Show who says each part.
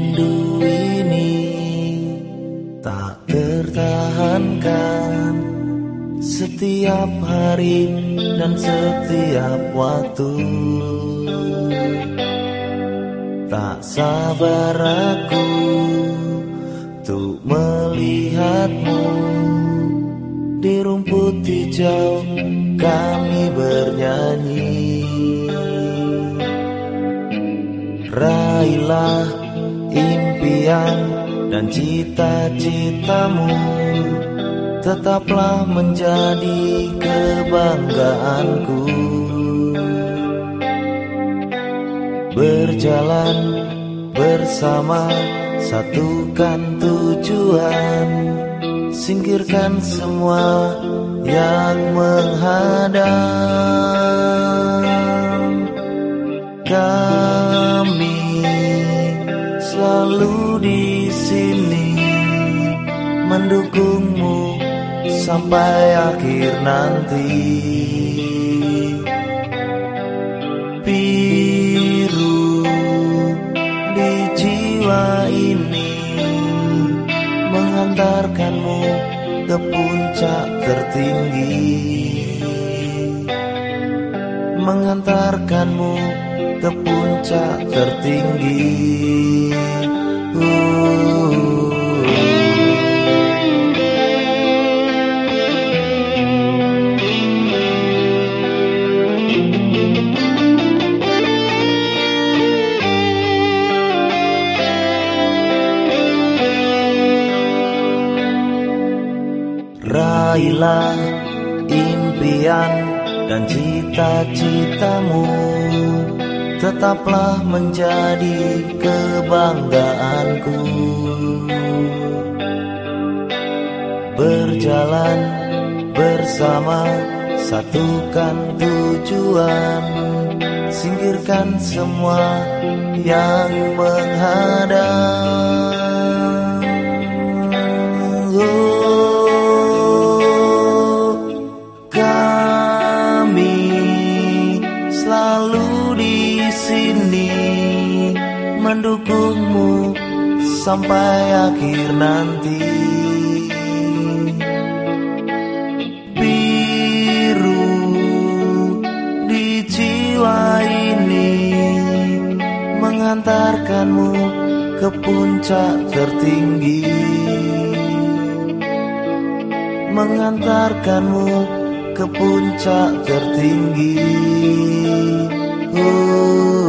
Speaker 1: rindu ini tak tertahankan. Setiap hari dan setiap waktu. Tak sabar aku untuk melihatmu. Di rumput hijau kami bernyanyi. Raihlah impian dan cita-citamu tetaplah menjadi kebanggaanku. Berjalan bersama satukan tujuan Singkirkan semua yang menghadang. Kami selalu di sini mendukungmu sampai akhir nanti. Biru di jiwa ini Mengantarkanmu ke puncak tertinggi. Mengantarkanmu ke puncak tertinggi Raihlah impian dan cita-citamu. Tetaplah menjadi kebanggaanku. Berjalan bersama satukan tujuan. Singkirkan semua yang menghadang selalu di sini mendukungmu sampai akhir nanti. Biru di jiwa ini mengantarkanmu ke puncak tertinggi mengantarkanmu ke puncak tertinggi. Oh.